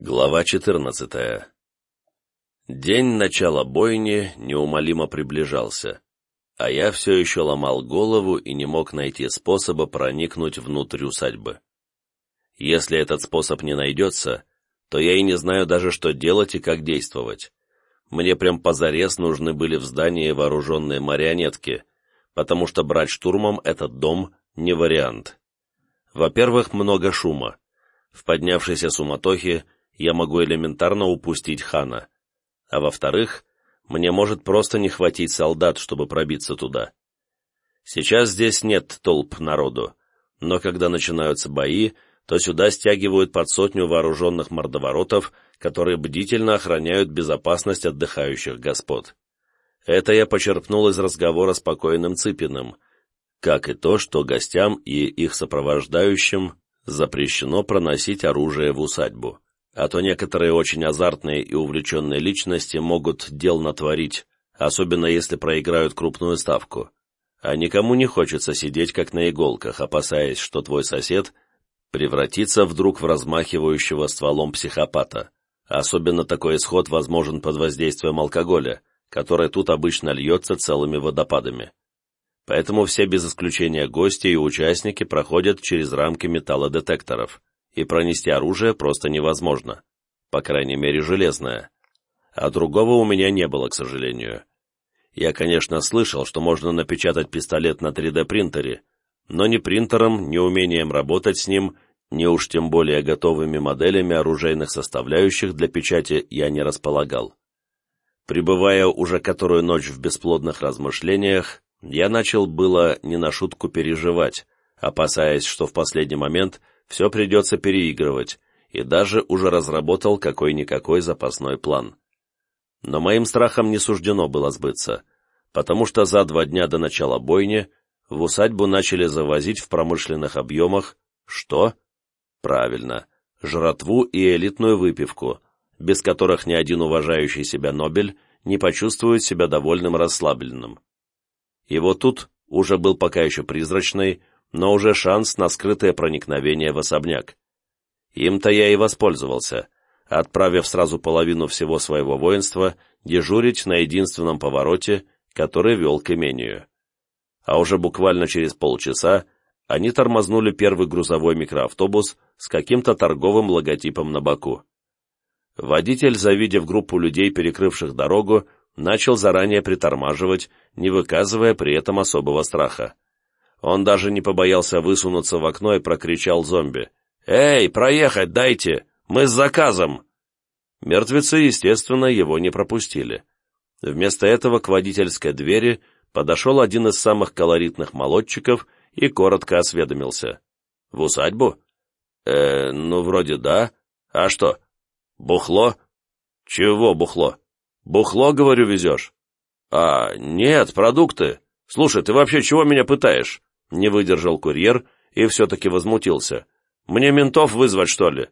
Глава 14 День начала бойни неумолимо приближался, а я все еще ломал голову и не мог найти способа проникнуть внутрь усадьбы. Если этот способ не найдется, то я и не знаю даже, что делать и как действовать. Мне прям позарез нужны были в здании вооруженные марионетки, потому что брать штурмом этот дом не вариант. Во-первых, много шума. В поднявшейся суматохе я могу элементарно упустить хана. А во-вторых, мне может просто не хватить солдат, чтобы пробиться туда. Сейчас здесь нет толп народу, но когда начинаются бои, то сюда стягивают под сотню вооруженных мордоворотов, которые бдительно охраняют безопасность отдыхающих господ. Это я почерпнул из разговора с покойным Цыпиным, как и то, что гостям и их сопровождающим запрещено проносить оружие в усадьбу а то некоторые очень азартные и увлеченные личности могут дел натворить, особенно если проиграют крупную ставку. А никому не хочется сидеть как на иголках, опасаясь, что твой сосед превратится вдруг в размахивающего стволом психопата. Особенно такой исход возможен под воздействием алкоголя, который тут обычно льется целыми водопадами. Поэтому все без исключения гости и участники проходят через рамки металлодетекторов и пронести оружие просто невозможно, по крайней мере железное. А другого у меня не было, к сожалению. Я, конечно, слышал, что можно напечатать пистолет на 3D-принтере, но ни принтером, ни умением работать с ним, ни уж тем более готовыми моделями оружейных составляющих для печати я не располагал. Пребывая уже которую ночь в бесплодных размышлениях, я начал было не на шутку переживать, опасаясь, что в последний момент все придется переигрывать, и даже уже разработал какой-никакой запасной план. Но моим страхам не суждено было сбыться, потому что за два дня до начала бойни в усадьбу начали завозить в промышленных объемах что? Правильно, жратву и элитную выпивку, без которых ни один уважающий себя Нобель не почувствует себя довольным расслабленным. И вот тут уже был пока еще призрачный, но уже шанс на скрытое проникновение в особняк. Им-то я и воспользовался, отправив сразу половину всего своего воинства дежурить на единственном повороте, который вел к имению. А уже буквально через полчаса они тормознули первый грузовой микроавтобус с каким-то торговым логотипом на боку. Водитель, завидев группу людей, перекрывших дорогу, начал заранее притормаживать, не выказывая при этом особого страха. Он даже не побоялся высунуться в окно и прокричал зомби. «Эй, проехать дайте! Мы с заказом!» Мертвецы, естественно, его не пропустили. Вместо этого к водительской двери подошел один из самых колоритных молодчиков и коротко осведомился. «В усадьбу?» «Э, ну, вроде да. А что? Бухло?» «Чего бухло?» «Бухло, говорю, везешь?» «А, нет, продукты. Слушай, ты вообще чего меня пытаешь?» Не выдержал курьер и все-таки возмутился. «Мне ментов вызвать, что ли?»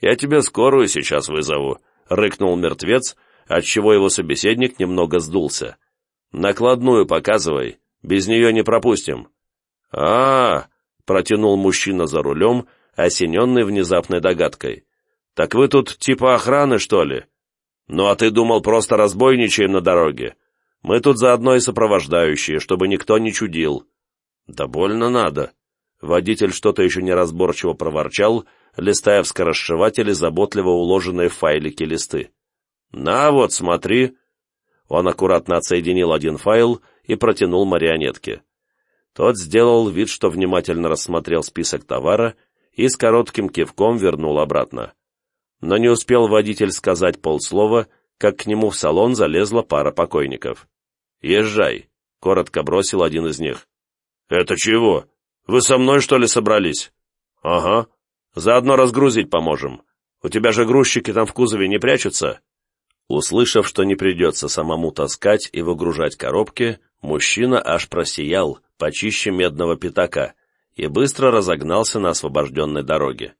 «Я тебе скорую сейчас вызову», — рыкнул мертвец, отчего его собеседник немного сдулся. «Накладную показывай, без нее не пропустим». А, -а, -а протянул мужчина за рулем, осененный внезапной догадкой. «Так вы тут типа охраны, что ли?» «Ну а ты думал, просто разбойничаем на дороге? Мы тут заодно и сопровождающие, чтобы никто не чудил». «Да больно надо». Водитель что-то еще неразборчиво проворчал, листая в скоросшивателе заботливо уложенные файлики листы. «На вот, смотри!» Он аккуратно отсоединил один файл и протянул марионетке. Тот сделал вид, что внимательно рассмотрел список товара и с коротким кивком вернул обратно. Но не успел водитель сказать полслова, как к нему в салон залезла пара покойников. «Езжай», — коротко бросил один из них. «Это чего? Вы со мной, что ли, собрались?» «Ага. Заодно разгрузить поможем. У тебя же грузчики там в кузове не прячутся?» Услышав, что не придется самому таскать и выгружать коробки, мужчина аж просиял, почище медного пятака, и быстро разогнался на освобожденной дороге.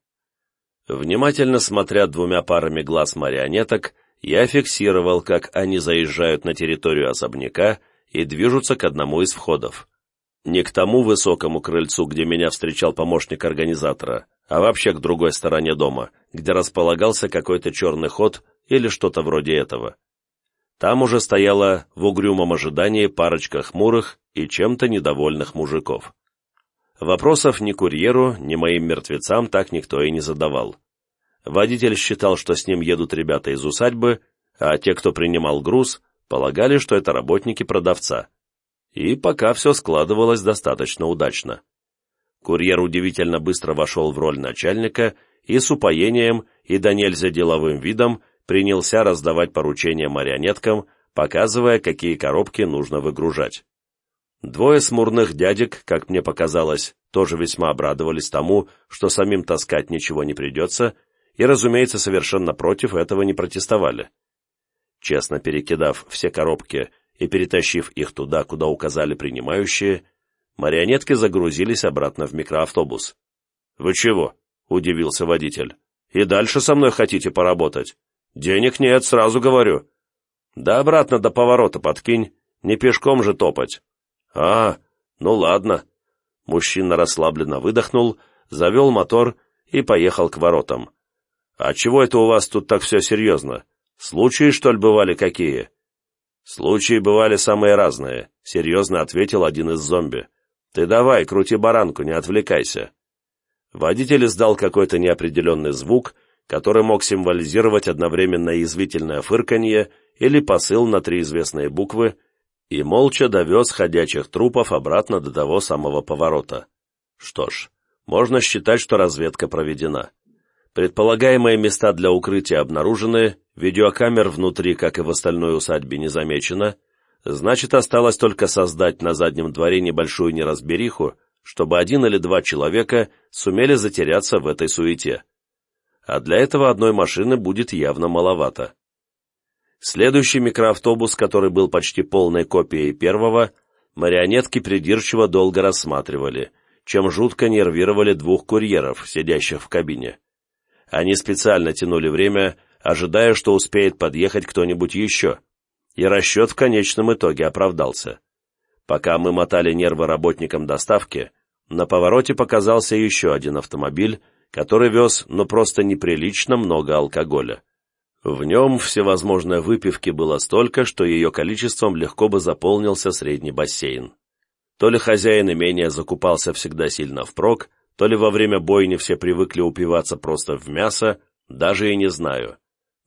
Внимательно смотря двумя парами глаз марионеток, я фиксировал, как они заезжают на территорию особняка и движутся к одному из входов. Не к тому высокому крыльцу, где меня встречал помощник организатора, а вообще к другой стороне дома, где располагался какой-то черный ход или что-то вроде этого. Там уже стояла в угрюмом ожидании парочка хмурых и чем-то недовольных мужиков. Вопросов ни курьеру, ни моим мертвецам так никто и не задавал. Водитель считал, что с ним едут ребята из усадьбы, а те, кто принимал груз, полагали, что это работники продавца. И пока все складывалось достаточно удачно. Курьер удивительно быстро вошел в роль начальника и с упоением и до нельзя деловым видом принялся раздавать поручения марионеткам, показывая, какие коробки нужно выгружать. Двое смурных дядек, как мне показалось, тоже весьма обрадовались тому, что самим таскать ничего не придется, и, разумеется, совершенно против этого не протестовали. Честно перекидав все коробки и перетащив их туда, куда указали принимающие, марионетки загрузились обратно в микроавтобус. «Вы чего?» — удивился водитель. «И дальше со мной хотите поработать? Денег нет, сразу говорю». «Да обратно до поворота подкинь, не пешком же топать». «А, ну ладно». Мужчина расслабленно выдохнул, завел мотор и поехал к воротам. «А чего это у вас тут так все серьезно? Случаи, что ли, бывали какие?» «Случаи бывали самые разные», — серьезно ответил один из зомби. «Ты давай, крути баранку, не отвлекайся». Водитель издал какой-то неопределенный звук, который мог символизировать одновременно язвительное фырканье или посыл на три известные буквы, и молча довез ходячих трупов обратно до того самого поворота. Что ж, можно считать, что разведка проведена. Предполагаемые места для укрытия обнаружены, видеокамер внутри, как и в остальной усадьбе, не замечено, значит, осталось только создать на заднем дворе небольшую неразбериху, чтобы один или два человека сумели затеряться в этой суете. А для этого одной машины будет явно маловато. Следующий микроавтобус, который был почти полной копией первого, марионетки придирчиво долго рассматривали, чем жутко нервировали двух курьеров, сидящих в кабине. Они специально тянули время, ожидая, что успеет подъехать кто-нибудь еще. И расчет в конечном итоге оправдался. Пока мы мотали нервы работникам доставки, на повороте показался еще один автомобиль, который вез, ну просто неприлично много алкоголя. В нем всевозможной выпивки было столько, что ее количеством легко бы заполнился средний бассейн. То ли хозяин имения закупался всегда сильно впрок, то ли во время бойни все привыкли упиваться просто в мясо, даже и не знаю.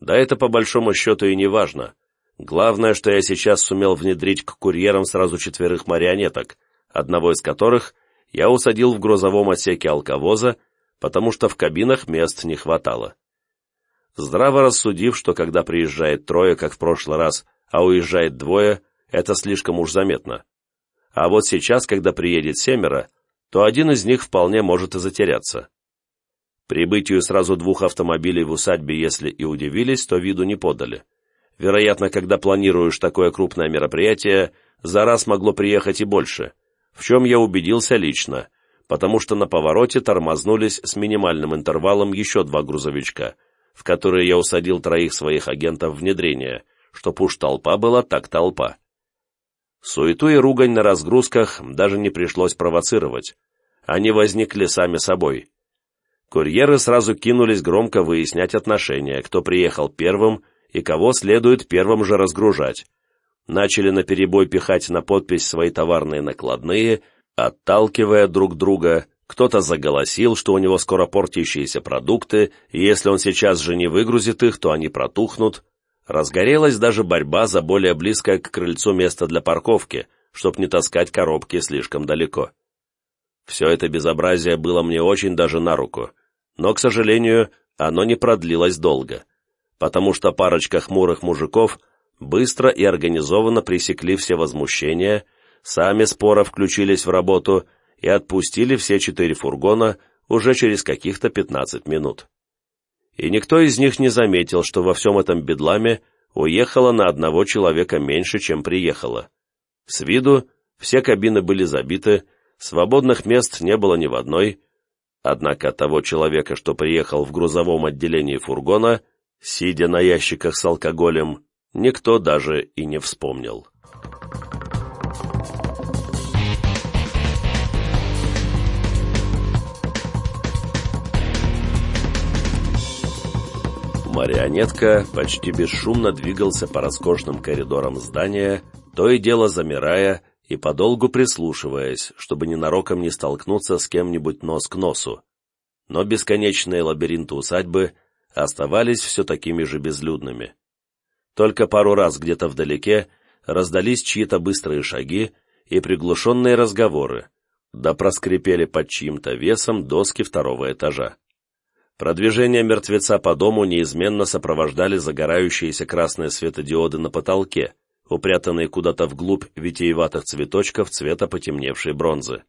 Да это по большому счету и не важно. Главное, что я сейчас сумел внедрить к курьерам сразу четверых марионеток, одного из которых я усадил в грузовом отсеке алковоза, потому что в кабинах мест не хватало. Здраво рассудив, что когда приезжает трое, как в прошлый раз, а уезжает двое, это слишком уж заметно. А вот сейчас, когда приедет семеро, то один из них вполне может и затеряться. Прибытию сразу двух автомобилей в усадьбе, если и удивились, то виду не подали. Вероятно, когда планируешь такое крупное мероприятие, за раз могло приехать и больше, в чем я убедился лично, потому что на повороте тормознулись с минимальным интервалом еще два грузовичка, в которые я усадил троих своих агентов внедрения, чтоб уж толпа была так толпа. Суету и ругань на разгрузках даже не пришлось провоцировать. Они возникли сами собой. Курьеры сразу кинулись громко выяснять отношения, кто приехал первым и кого следует первым же разгружать. Начали наперебой пихать на подпись свои товарные накладные, отталкивая друг друга, кто-то заголосил, что у него скоро портящиеся продукты, и если он сейчас же не выгрузит их, то они протухнут, Разгорелась даже борьба за более близкое к крыльцу место для парковки, чтоб не таскать коробки слишком далеко. Все это безобразие было мне очень даже на руку, но, к сожалению, оно не продлилось долго, потому что парочка хмурых мужиков быстро и организованно пресекли все возмущения, сами споро включились в работу и отпустили все четыре фургона уже через каких-то пятнадцать минут и никто из них не заметил, что во всем этом бедламе уехало на одного человека меньше, чем приехало. С виду все кабины были забиты, свободных мест не было ни в одной, однако того человека, что приехал в грузовом отделении фургона, сидя на ящиках с алкоголем, никто даже и не вспомнил. Марионетка почти бесшумно двигался по роскошным коридорам здания, то и дело замирая и подолгу прислушиваясь, чтобы ненароком не столкнуться с кем-нибудь нос к носу. Но бесконечные лабиринты усадьбы оставались все такими же безлюдными. Только пару раз где-то вдалеке раздались чьи-то быстрые шаги и приглушенные разговоры, да проскрипели под чьим-то весом доски второго этажа. Продвижение мертвеца по дому неизменно сопровождали загорающиеся красные светодиоды на потолке, упрятанные куда-то вглубь витиеватых цветочков цвета потемневшей бронзы.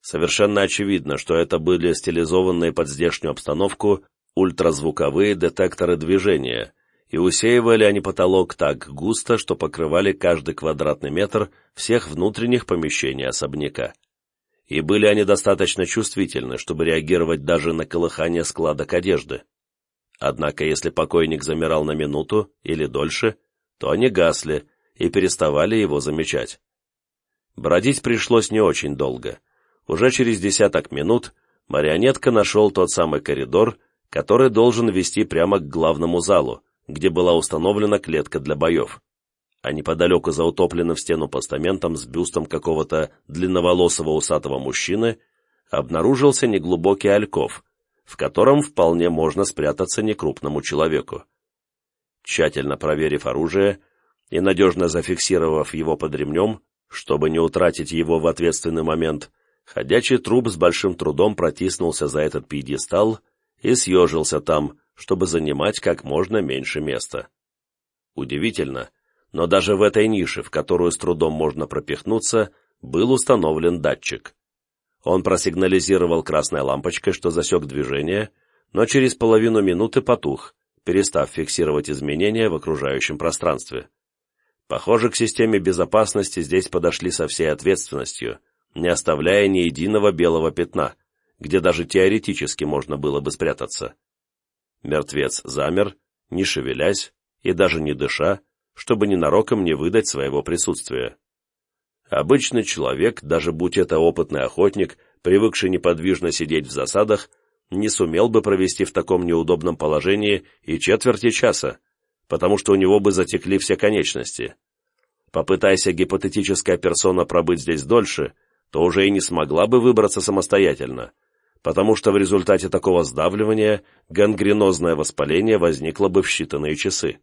Совершенно очевидно, что это были стилизованные под здешнюю обстановку ультразвуковые детекторы движения, и усеивали они потолок так густо, что покрывали каждый квадратный метр всех внутренних помещений особняка. И были они достаточно чувствительны, чтобы реагировать даже на колыхание складок одежды. Однако, если покойник замирал на минуту или дольше, то они гасли и переставали его замечать. Бродить пришлось не очень долго. Уже через десяток минут марионетка нашел тот самый коридор, который должен вести прямо к главному залу, где была установлена клетка для боев. А неподалеку за утопленным в стену постаментом с бюстом какого-то длинноволосого усатого мужчины обнаружился неглубокий альков, в котором вполне можно спрятаться некрупному человеку. Тщательно проверив оружие и надежно зафиксировав его под ремнем, чтобы не утратить его в ответственный момент, ходячий труп с большим трудом протиснулся за этот пьедестал и съежился там, чтобы занимать как можно меньше места. Удивительно, но даже в этой нише, в которую с трудом можно пропихнуться, был установлен датчик. Он просигнализировал красной лампочкой, что засек движение, но через половину минуты потух, перестав фиксировать изменения в окружающем пространстве. Похоже, к системе безопасности здесь подошли со всей ответственностью, не оставляя ни единого белого пятна, где даже теоретически можно было бы спрятаться. Мертвец замер, не шевелясь и даже не дыша, чтобы ненароком не выдать своего присутствия. Обычный человек, даже будь это опытный охотник, привыкший неподвижно сидеть в засадах, не сумел бы провести в таком неудобном положении и четверти часа, потому что у него бы затекли все конечности. Попытайся гипотетическая персона пробыть здесь дольше, то уже и не смогла бы выбраться самостоятельно, потому что в результате такого сдавливания гангренозное воспаление возникло бы в считанные часы.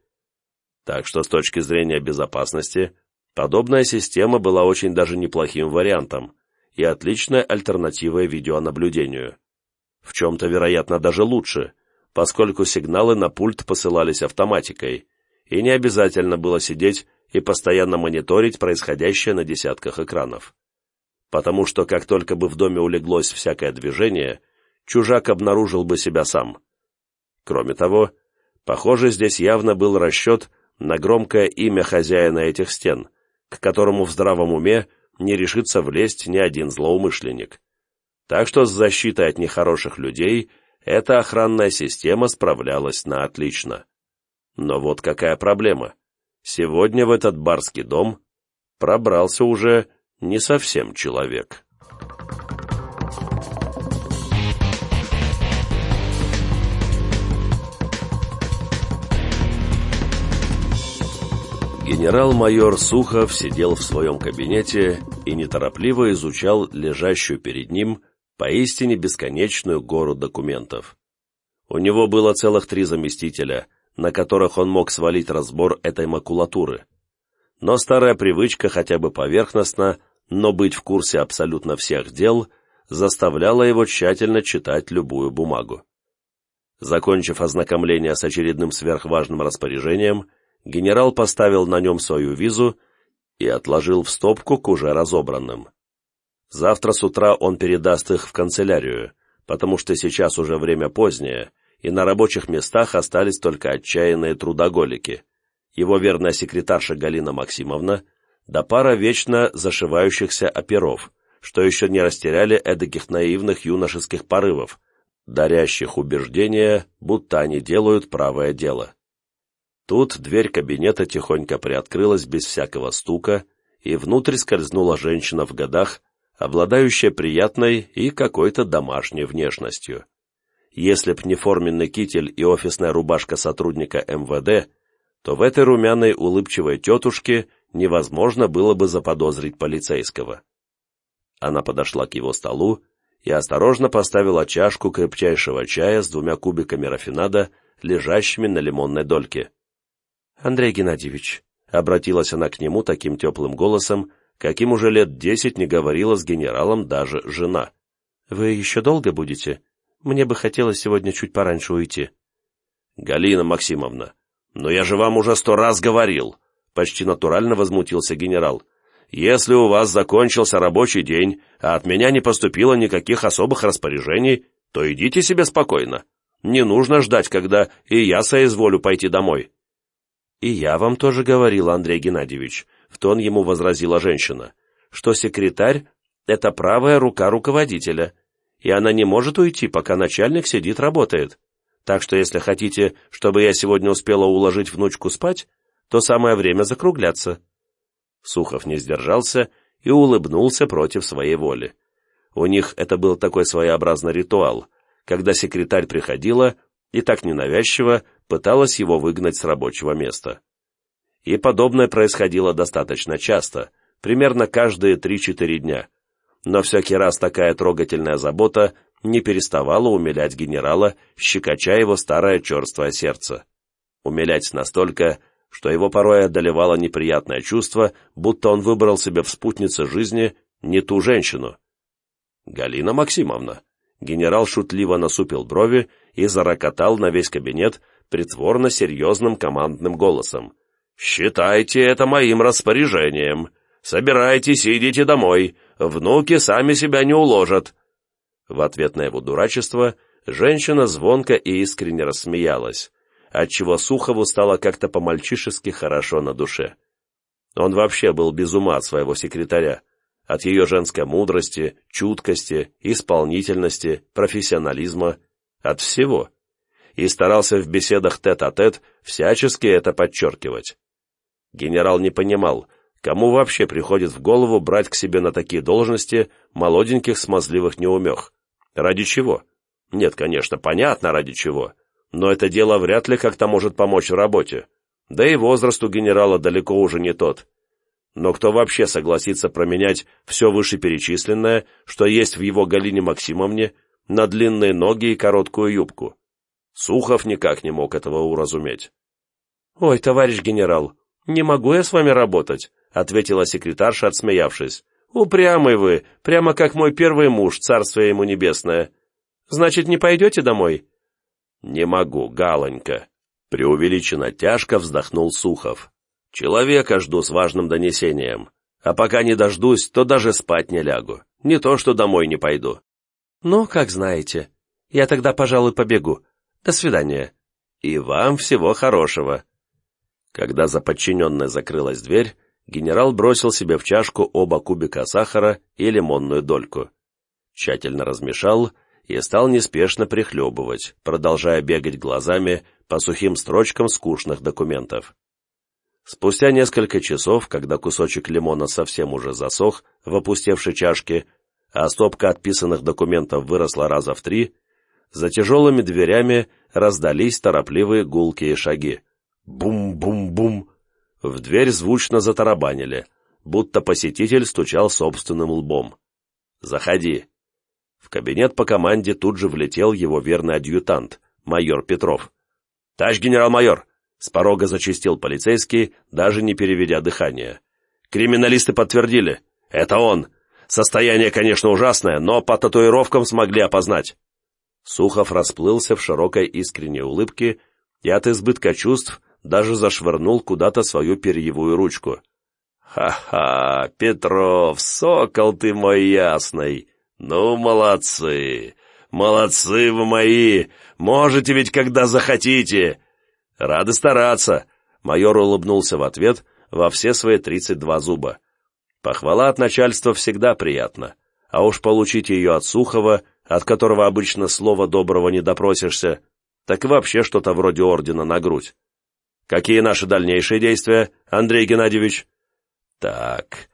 Так что с точки зрения безопасности, подобная система была очень даже неплохим вариантом и отличной альтернативой видеонаблюдению. В чем-то, вероятно, даже лучше, поскольку сигналы на пульт посылались автоматикой, и не обязательно было сидеть и постоянно мониторить происходящее на десятках экранов потому что как только бы в доме улеглось всякое движение, чужак обнаружил бы себя сам. Кроме того, похоже, здесь явно был расчет на громкое имя хозяина этих стен, к которому в здравом уме не решится влезть ни один злоумышленник. Так что с защитой от нехороших людей эта охранная система справлялась на отлично. Но вот какая проблема. Сегодня в этот барский дом пробрался уже не совсем человек. Генерал-майор Сухов сидел в своем кабинете и неторопливо изучал лежащую перед ним поистине бесконечную гору документов. У него было целых три заместителя, на которых он мог свалить разбор этой макулатуры. Но старая привычка хотя бы поверхностно но быть в курсе абсолютно всех дел заставляло его тщательно читать любую бумагу. Закончив ознакомление с очередным сверхважным распоряжением, генерал поставил на нем свою визу и отложил в стопку к уже разобранным. Завтра с утра он передаст их в канцелярию, потому что сейчас уже время позднее, и на рабочих местах остались только отчаянные трудоголики. Его верная секретарша Галина Максимовна – да пара вечно зашивающихся оперов, что еще не растеряли эдаких наивных юношеских порывов, дарящих убеждение, будто они делают правое дело. Тут дверь кабинета тихонько приоткрылась без всякого стука, и внутрь скользнула женщина в годах, обладающая приятной и какой-то домашней внешностью. если б не форменный китель и офисная рубашка сотрудника МВД, то в этой румяной улыбчивой тетушке невозможно было бы заподозрить полицейского. Она подошла к его столу и осторожно поставила чашку крепчайшего чая с двумя кубиками рафинада, лежащими на лимонной дольке. «Андрей Геннадьевич», — обратилась она к нему таким теплым голосом, каким уже лет десять не говорила с генералом даже жена. «Вы еще долго будете? Мне бы хотелось сегодня чуть пораньше уйти». «Галина Максимовна, но я же вам уже сто раз говорил», — почти натурально возмутился генерал. «Если у вас закончился рабочий день, а от меня не поступило никаких особых распоряжений, то идите себе спокойно. Не нужно ждать, когда и я соизволю пойти домой». «И я вам тоже говорил, Андрей Геннадьевич», — в тон ему возразила женщина, «что секретарь — это правая рука руководителя, и она не может уйти, пока начальник сидит работает. Так что если хотите, чтобы я сегодня успела уложить внучку спать, то самое время закругляться». Сухов не сдержался и улыбнулся против своей воли. У них это был такой своеобразный ритуал, когда секретарь приходила и так ненавязчиво пыталась его выгнать с рабочего места. И подобное происходило достаточно часто, примерно каждые 3-4 дня. Но всякий раз такая трогательная забота не переставала умилять генерала, щекоча его старое черствое сердце. Умилять настолько, что его порой одолевало неприятное чувство, будто он выбрал себе в спутнице жизни не ту женщину. «Галина Максимовна», генерал шутливо насупил брови и зарокотал на весь кабинет притворно серьезным командным голосом. «Считайте это моим распоряжением. Собирайтесь и идите домой. Внуки сами себя не уложат». В ответ на его дурачество женщина звонко и искренне рассмеялась, отчего Сухову стало как-то по-мальчишески хорошо на душе. Он вообще был без ума от своего секретаря, от ее женской мудрости, чуткости, исполнительности, профессионализма, от всего, и старался в беседах тет-а-тет -тет всячески это подчеркивать. Генерал не понимал, кому вообще приходит в голову брать к себе на такие должности молоденьких смазливых неумех. Ради чего? Нет, конечно, понятно, ради чего. Но это дело вряд ли как-то может помочь в работе. Да и возраст у генерала далеко уже не тот. Но кто вообще согласится променять все вышеперечисленное, что есть в его Галине Максимовне, на длинные ноги и короткую юбку? Сухов никак не мог этого уразуметь. «Ой, товарищ генерал, не могу я с вами работать», — ответила секретарша, отсмеявшись. «Упрямый вы, прямо как мой первый муж, царствие ему небесное. Значит, не пойдете домой?» «Не могу, Галонька», — преувеличенно тяжко вздохнул Сухов. Человека жду с важным донесением. А пока не дождусь, то даже спать не лягу. Не то, что домой не пойду. Ну, как знаете. Я тогда, пожалуй, побегу. До свидания. И вам всего хорошего. Когда за подчиненной закрылась дверь, генерал бросил себе в чашку оба кубика сахара и лимонную дольку. Тщательно размешал и стал неспешно прихлебывать, продолжая бегать глазами по сухим строчкам скучных документов. Спустя несколько часов, когда кусочек лимона совсем уже засох в опустевшей чашке, а стопка отписанных документов выросла раза в три, за тяжелыми дверями раздались торопливые гулкие шаги. Бум-бум-бум! В дверь звучно затарабанили, будто посетитель стучал собственным лбом. «Заходи!» В кабинет по команде тут же влетел его верный адъютант, майор Петров. «Товарищ генерал-майор, с порога зачистил полицейский, даже не переведя дыхание. «Криминалисты подтвердили. Это он. Состояние, конечно, ужасное, но по татуировкам смогли опознать». Сухов расплылся в широкой искренней улыбке и от избытка чувств даже зашвырнул куда-то свою перьевую ручку. «Ха-ха, Петров, сокол ты мой ясный! Ну, молодцы! Молодцы вы мои! Можете ведь, когда захотите! «Рады стараться!» Майор улыбнулся в ответ во все свои тридцать два зуба. Похвала от начальства всегда приятна, а уж получить ее от Сухова, от которого обычно слова доброго не допросишься, так и вообще что-то вроде ордена на грудь. Какие наши дальнейшие действия, Андрей Геннадьевич? Так,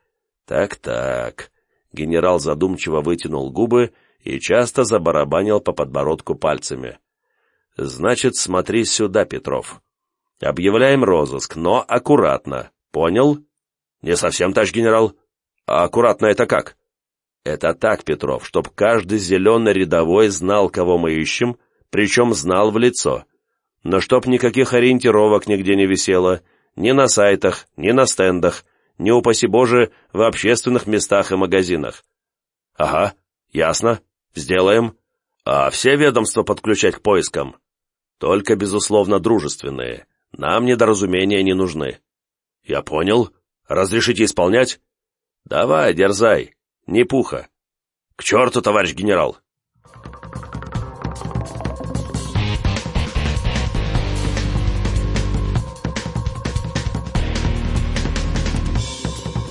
так, так. Генерал задумчиво вытянул губы и часто забарабанил по подбородку пальцами. «Значит, смотри сюда, Петров. Объявляем розыск, но аккуратно. Понял?» «Не совсем, товарищ генерал. А аккуратно это как?» «Это так, Петров, чтоб каждый зеленый рядовой знал, кого мы ищем, причем знал в лицо. Но чтоб никаких ориентировок нигде не висело, ни на сайтах, ни на стендах, ни, упаси Боже, в общественных местах и магазинах. Ага, ясно, сделаем. А все ведомства подключать к поискам? Только, безусловно, дружественные. Нам недоразумения не нужны. Я понял. Разрешите исполнять? Давай, дерзай. Не пуха. К черту, товарищ генерал!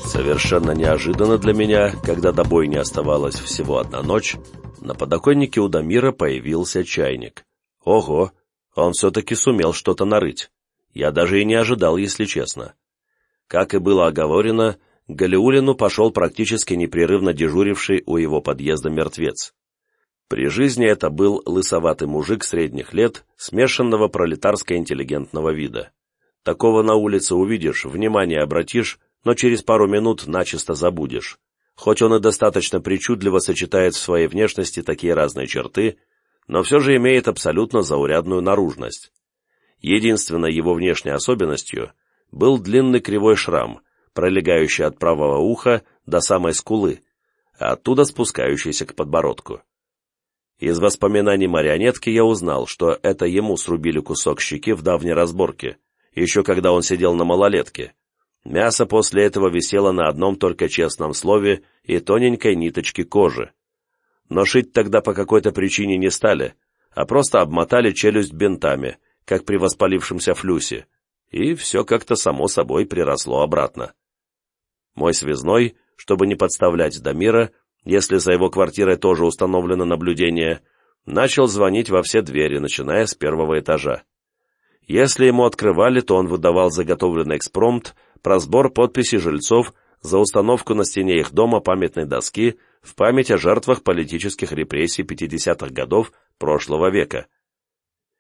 Совершенно неожиданно для меня, когда до бойни оставалась всего одна ночь, на подоконнике у Дамира появился чайник. Ого, он все-таки сумел что-то нарыть. Я даже и не ожидал, если честно. Как и было оговорено, Галиулину пошел практически непрерывно дежуривший у его подъезда мертвец. При жизни это был лысоватый мужик средних лет, смешанного пролетарско-интеллигентного вида. Такого на улице увидишь, внимание обратишь, но через пару минут начисто забудешь. Хоть он и достаточно причудливо сочетает в своей внешности такие разные черты, но все же имеет абсолютно заурядную наружность. Единственной его внешней особенностью был длинный кривой шрам, пролегающий от правого уха до самой скулы, а оттуда спускающийся к подбородку. Из воспоминаний марионетки я узнал, что это ему срубили кусок щеки в давней разборке, еще когда он сидел на малолетке, Мясо после этого висело на одном только честном слове и тоненькой ниточке кожи. Но шить тогда по какой-то причине не стали, а просто обмотали челюсть бинтами, как при воспалившемся флюсе, и все как-то само собой приросло обратно. Мой связной, чтобы не подставлять Дамира, если за его квартирой тоже установлено наблюдение, начал звонить во все двери, начиная с первого этажа. Если ему открывали, то он выдавал заготовленный экспромт про сбор подписей жильцов за установку на стене их дома памятной доски в память о жертвах политических репрессий 50-х годов прошлого века.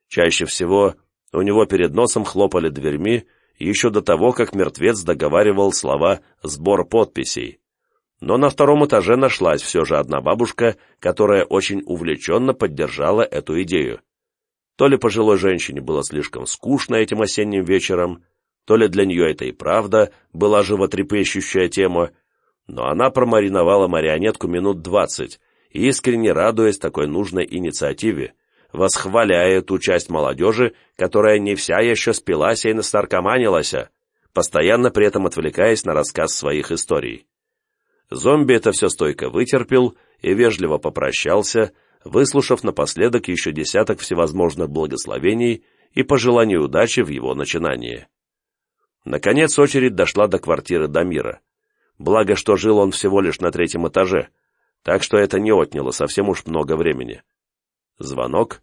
Чаще всего у него перед носом хлопали дверьми еще до того, как мертвец договаривал слова «сбор подписей». Но на втором этаже нашлась все же одна бабушка, которая очень увлеченно поддержала эту идею. То ли пожилой женщине было слишком скучно этим осенним вечером, то ли для нее это и правда была животрепещущая тема, но она промариновала марионетку минут двадцать, искренне радуясь такой нужной инициативе, восхваляя ту часть молодежи, которая не вся еще спилась и настаркоманилась, постоянно при этом отвлекаясь на рассказ своих историй. Зомби это все стойко вытерпел и вежливо попрощался, выслушав напоследок еще десяток всевозможных благословений и пожеланий удачи в его начинании. Наконец очередь дошла до квартиры Дамира. Благо, что жил он всего лишь на третьем этаже, так что это не отняло совсем уж много времени. Звонок.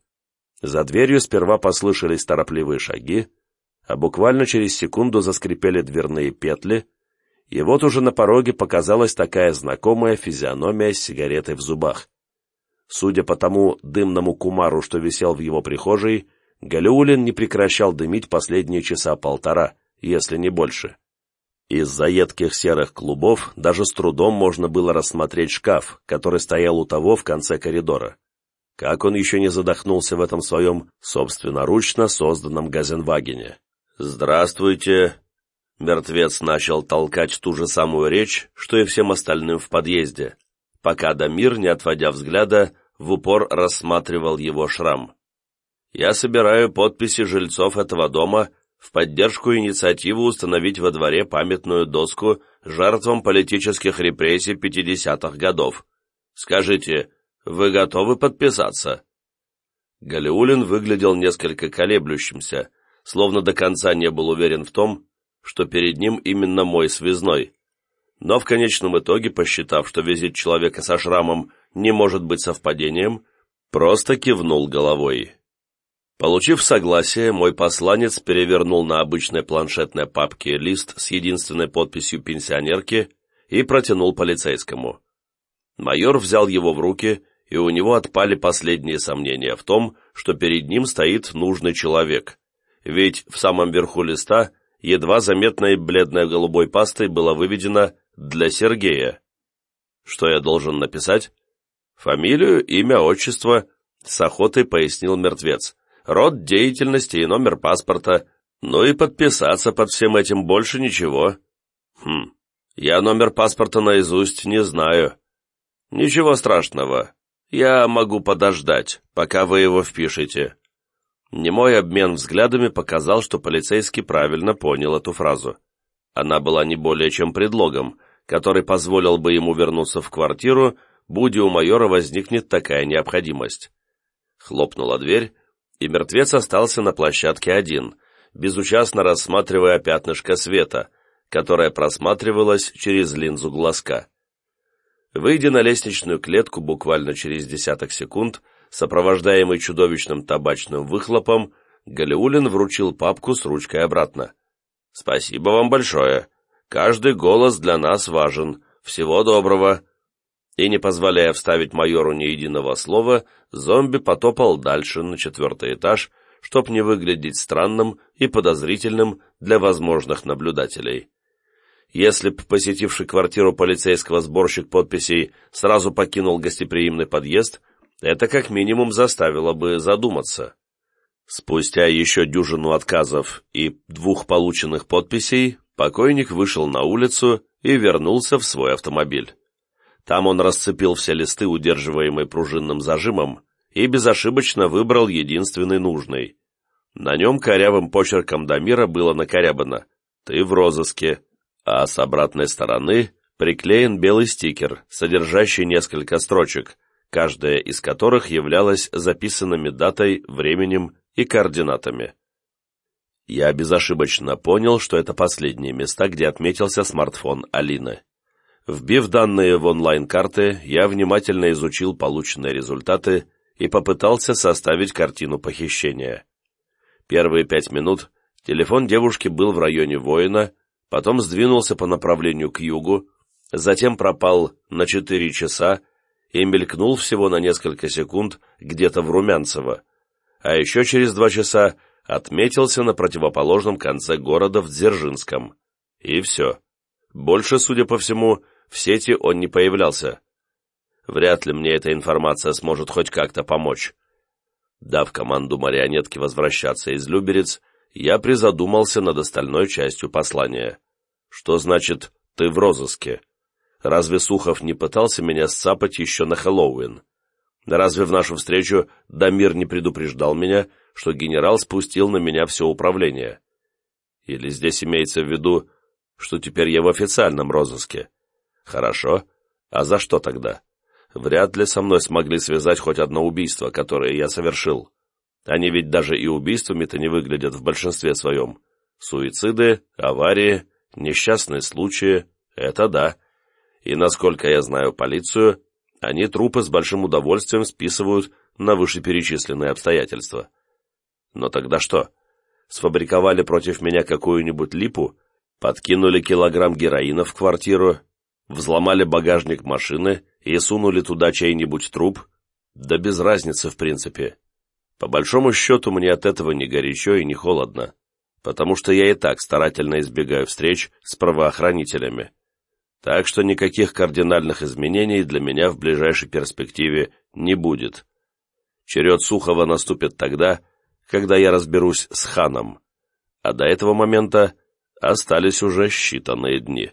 За дверью сперва послышались торопливые шаги, а буквально через секунду заскрипели дверные петли, и вот уже на пороге показалась такая знакомая физиономия с сигаретой в зубах. Судя по тому дымному кумару, что висел в его прихожей, Галиулин не прекращал дымить последние часа полтора, если не больше. Из-за едких серых клубов даже с трудом можно было рассмотреть шкаф, который стоял у того в конце коридора. Как он еще не задохнулся в этом своем собственноручно созданном Газенвагене. «Здравствуйте!» Мертвец начал толкать ту же самую речь, что и всем остальным в подъезде, пока Дамир, не отводя взгляда, в упор рассматривал его шрам. «Я собираю подписи жильцов этого дома в поддержку инициативы установить во дворе памятную доску жертвам политических репрессий 50-х годов. Скажите, вы готовы подписаться?» Галиулин выглядел несколько колеблющимся, словно до конца не был уверен в том, что перед ним именно мой связной. Но в конечном итоге, посчитав, что визит человека со шрамом не может быть совпадением, просто кивнул головой. Получив согласие, мой посланец перевернул на обычной планшетной папке лист с единственной подписью пенсионерки и протянул полицейскому. Майор взял его в руки и у него отпали последние сомнения в том, что перед ним стоит нужный человек. Ведь в самом верху листа едва заметной бледной голубой пастой было выведено «для Сергея». Что я должен написать? Фамилию, имя, отчество, с охотой пояснил мертвец. Род деятельности и номер паспорта, ну и подписаться под всем этим больше ничего. Хм, я номер паспорта наизусть не знаю. Ничего страшного, я могу подождать, пока вы его впишете. Немой обмен взглядами показал, что полицейский правильно понял эту фразу. Она была не более чем предлогом, который позволил бы ему вернуться в квартиру, будь у майора возникнет такая необходимость. Хлопнула дверь, и мертвец остался на площадке один, безучастно рассматривая пятнышко света, которое просматривалось через линзу глазка. Выйдя на лестничную клетку буквально через десяток секунд, сопровождаемый чудовищным табачным выхлопом, Галиулин вручил папку с ручкой обратно. «Спасибо вам большое. Каждый голос для нас важен. Всего доброго!» И, не позволяя вставить майору ни единого слова, зомби потопал дальше на четвертый этаж, чтоб не выглядеть странным и подозрительным для возможных наблюдателей. Если б посетивший квартиру полицейского сборщик подписей сразу покинул гостеприимный подъезд, это как минимум заставило бы задуматься. Спустя еще дюжину отказов и двух полученных подписей, покойник вышел на улицу и вернулся в свой автомобиль. Там он расцепил все листы, удерживаемые пружинным зажимом, и безошибочно выбрал единственный нужный. На нем корявым почерком Дамира было накорябано «Ты в розыске», а с обратной стороны приклеен белый стикер, содержащий несколько строчек, каждая из которых являлась записанными датой, временем и координатами. Я безошибочно понял, что это последние места, где отметился смартфон Алины. Вбив данные в онлайн-карты, я внимательно изучил полученные результаты и попытался составить картину похищения. Первые пять минут телефон девушки был в районе воина, потом сдвинулся по направлению к югу, затем пропал на четыре часа и мелькнул всего на несколько секунд где-то в Румянцево, а еще через два часа отметился на противоположном конце города в Дзержинском. И все. Больше, судя по всему, в сети он не появлялся. Вряд ли мне эта информация сможет хоть как-то помочь. Дав команду марионетке возвращаться из Люберец, я призадумался над остальной частью послания. Что значит «ты в розыске»? Разве Сухов не пытался меня сцапать еще на Хэллоуин? Разве в нашу встречу Дамир не предупреждал меня, что генерал спустил на меня все управление? Или здесь имеется в виду, что теперь я в официальном розыске? Хорошо. А за что тогда? Вряд ли со мной смогли связать хоть одно убийство, которое я совершил. Они ведь даже и убийствами-то не выглядят в большинстве своем. Суициды, аварии, несчастные случаи — это да. И насколько я знаю полицию, они трупы с большим удовольствием списывают на вышеперечисленные обстоятельства. Но тогда что? Сфабриковали против меня какую-нибудь липу, подкинули килограмм героина в квартиру взломали багажник машины и сунули туда чей-нибудь труп, да без разницы в принципе. По большому счету мне от этого не горячо и не холодно, потому что я и так старательно избегаю встреч с правоохранителями. Так что никаких кардинальных изменений для меня в ближайшей перспективе не будет. Черед Сухова наступит тогда, когда я разберусь с ханом, а до этого момента остались уже считанные дни.